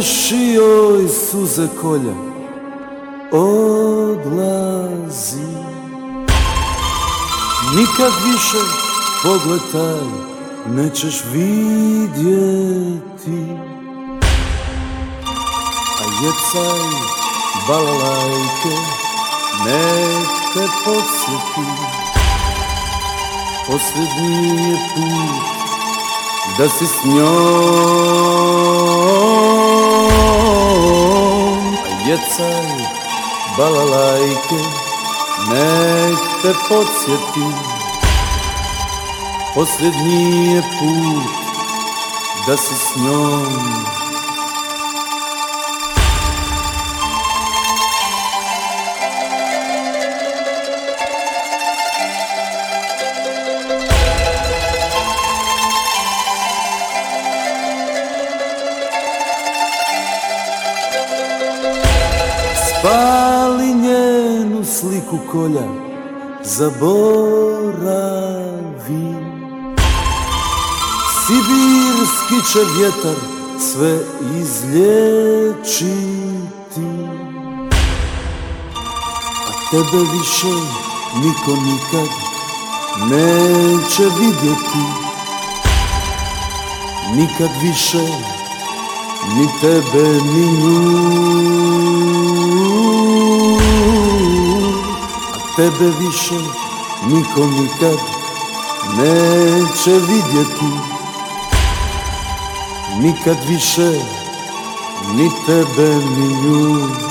Obriši joj suze kolja Odlazi. Nikad više pogled taj Nećeš vidjeti. A jecaj balalajke Nek te podsjeti. Posljednji je put Da si s njom A jecaj balalajke Nek te podsjeti. Posljednji je put Da si s njom Spali njenu sliku kolja Zaboravi. Sibirski će vjetar sve izlječiti A tebe više niko nikad neće vidjeti. Nikad više ni tebe ni nju tebe više niko nikad neće vidjeti. Nikad više ni tebe ni nju